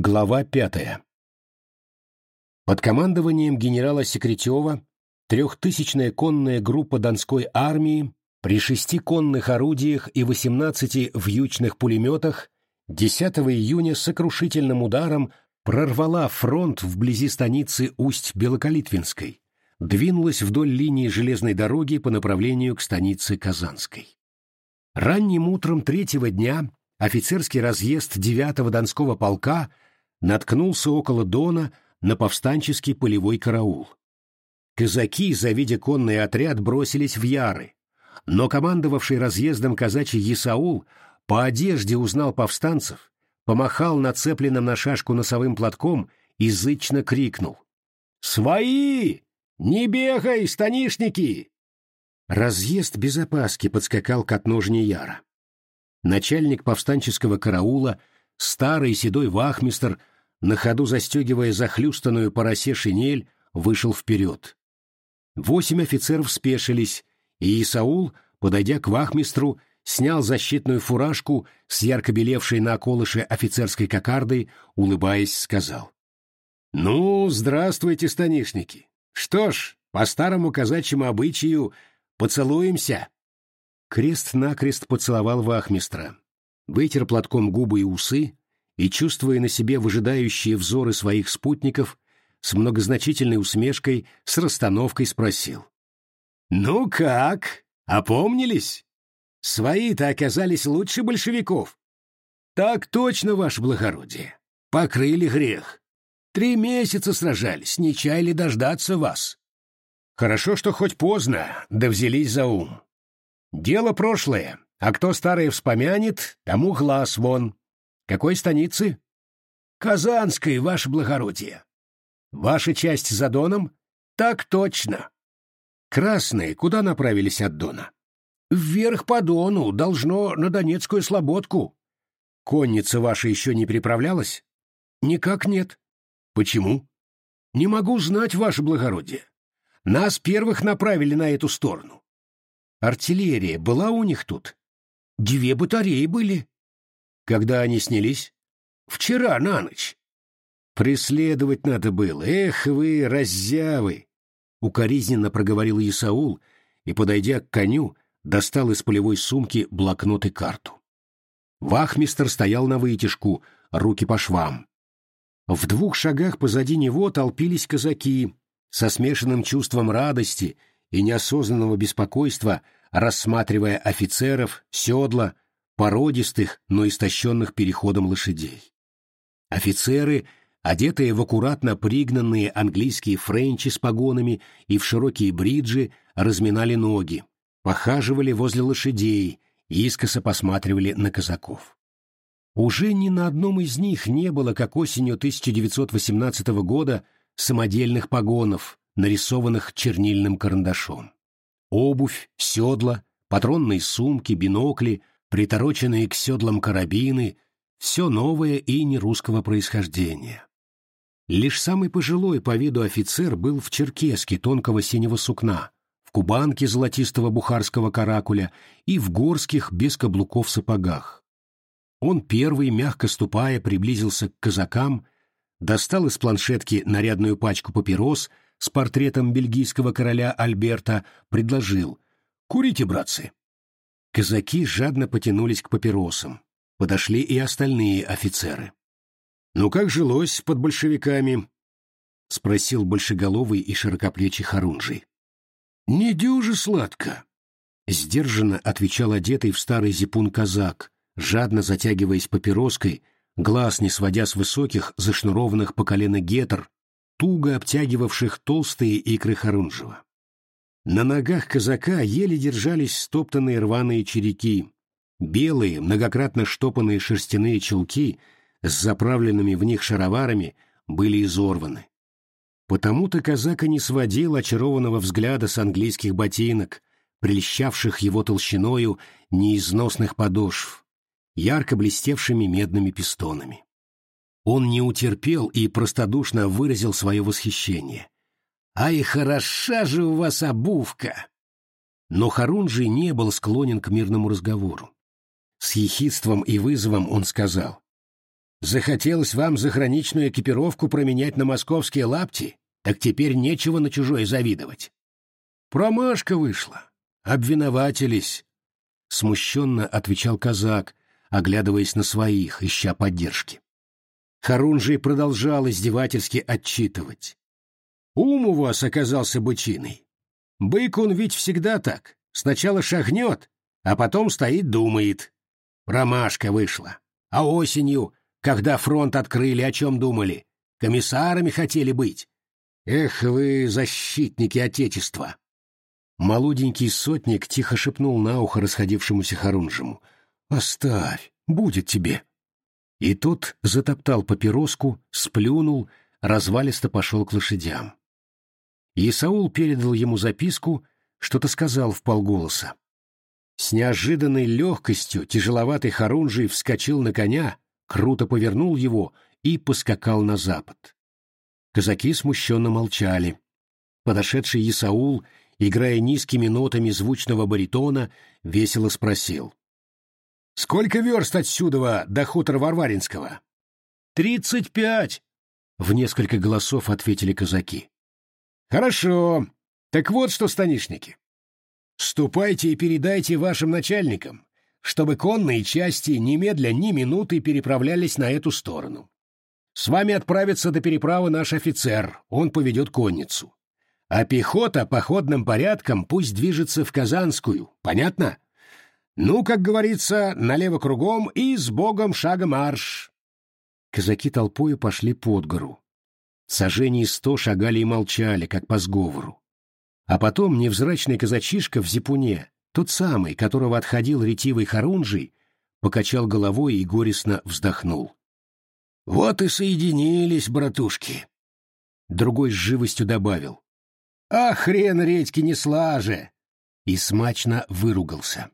Глава пятая. Под командованием генерала Секретева трехтысячная конная группа Донской армии при шести конных орудиях и восемнадцати вьючных пулеметах 10 июня сокрушительным ударом прорвала фронт вблизи станицы Усть-Белокалитвинской, двинулась вдоль линии железной дороги по направлению к станице Казанской. Ранним утром третьего дня офицерский разъезд 9-го Донского полка – наткнулся около Дона на повстанческий полевой караул. Казаки, завидя конный отряд, бросились в Яры, но командовавший разъездом казачий Исаул по одежде узнал повстанцев, помахал нацепленным на шашку носовым платком и зычно крикнул. «Свои! Не бегай, станишники!» Разъезд без опаски подскакал к отножне Яра. Начальник повстанческого караула — Старый седой вахмистр, на ходу застегивая захлюстанную по шинель, вышел вперед. Восемь офицеров спешились, и Исаул, подойдя к вахмистру, снял защитную фуражку с ярко белевшей на околыше офицерской кокардой, улыбаясь, сказал. «Ну, здравствуйте, станишники! Что ж, по старому казачьему обычаю поцелуемся!» Крест-накрест поцеловал вахмистра, вытер платком губы и усы и, чувствуя на себе выжидающие взоры своих спутников, с многозначительной усмешкой, с расстановкой спросил. «Ну как? Опомнились? Свои-то оказались лучше большевиков?» «Так точно, ваше благородие. Покрыли грех. Три месяца сражались, не чаяли дождаться вас. Хорошо, что хоть поздно, да взялись за ум. Дело прошлое, а кто старое вспомянет, тому глаз вон. Какой станицы? Казанской, ваше благородие. Ваша часть за Доном? Так точно. Красные куда направились от Дона? Вверх по Дону, должно на Донецкую слободку. Конница ваша еще не приправлялась? Никак нет. Почему? Не могу знать, ваше благородие. Нас первых направили на эту сторону. Артиллерия была у них тут? Две батареи были. Когда они снялись? Вчера на ночь. Преследовать надо было. Эх вы, раззявы! Укоризненно проговорил Исаул и, подойдя к коню, достал из полевой сумки блокнот и карту. Вахмистер стоял на вытяжку, руки по швам. В двух шагах позади него толпились казаки, со смешанным чувством радости и неосознанного беспокойства рассматривая офицеров, седла, породистых, но истощенных переходом лошадей. Офицеры, одетые в аккуратно пригнанные английские френчи с погонами и в широкие бриджи, разминали ноги, похаживали возле лошадей, искоса посматривали на казаков. Уже ни на одном из них не было, как осенью 1918 года, самодельных погонов, нарисованных чернильным карандашом. Обувь, седла, патронные сумки, бинокли, притороченные к седлам карабины — все новое и нерусского происхождения. Лишь самый пожилой по виду офицер был в черкеске тонкого синего сукна, в кубанке золотистого бухарского каракуля и в горских без каблуков сапогах. Он первый, мягко ступая, приблизился к казакам, достал из планшетки нарядную пачку папирос — с портретом бельгийского короля Альберта, предложил «Курите, братцы». Казаки жадно потянулись к папиросам. Подошли и остальные офицеры. «Ну как жилось под большевиками?» — спросил большеголовый и широкоплечий Харунжий. «Не дюже сладко», — сдержанно отвечал одетый в старый зипун казак, жадно затягиваясь папироской, глаз не сводя с высоких, зашнурованных по колено гетер, туго обтягивавших толстые икры Харунжева. На ногах казака еле держались стоптанные рваные череки, белые, многократно штопанные шерстяные чулки с заправленными в них шароварами были изорваны. Потому-то казак и не сводил очарованного взгляда с английских ботинок, прельщавших его толщиною неизносных подошв, ярко блестевшими медными пистонами. Он не утерпел и простодушно выразил свое восхищение. «Ай, хороша же у вас обувка!» Но Харунжий не был склонен к мирному разговору. С ехидством и вызовом он сказал. Захотелось вам заграничную экипировку променять на московские лапти, так теперь нечего на чужое завидовать. Промашка вышла. Обвинователись. Смущенно отвечал казак, оглядываясь на своих, ища поддержки. Харунжий продолжал издевательски отчитывать. «Ум у вас оказался бычиной. Бык он ведь всегда так. Сначала шагнет, а потом стоит думает. Ромашка вышла. А осенью, когда фронт открыли, о чем думали? Комиссарами хотели быть. Эх вы, защитники Отечества!» Молоденький сотник тихо шепнул на ухо расходившемуся Харунжему. «Оставь, будет тебе». И тот затоптал папироску, сплюнул, развалисто пошел к лошадям. Исаул передал ему записку, что-то сказал в полголоса. С неожиданной легкостью тяжеловатый Харунжий вскочил на коня, круто повернул его и поскакал на запад. Казаки смущенно молчали. Подошедший Исаул, играя низкими нотами звучного баритона, весело спросил. «Сколько верст отсюда до хутора Варваринского?» «Тридцать пять!» — в несколько голосов ответили казаки. Хорошо. Так вот что, станишники. Ступайте и передайте вашим начальникам, чтобы конные части немедля ни минуты переправлялись на эту сторону. С вами отправится до переправы наш офицер, он поведет конницу. А пехота походным порядком пусть движется в Казанскую, понятно? Ну, как говорится, налево кругом и с богом шагом марш. Казаки толпою пошли под гору. Сожжений сто шагали и молчали, как по сговору. А потом невзрачный казачишка в зипуне, тот самый, которого отходил ретивый Харунжий, покачал головой и горестно вздохнул. «Вот и соединились, братушки!» Другой с живостью добавил. «А хрен редьки не слаже!» И смачно выругался.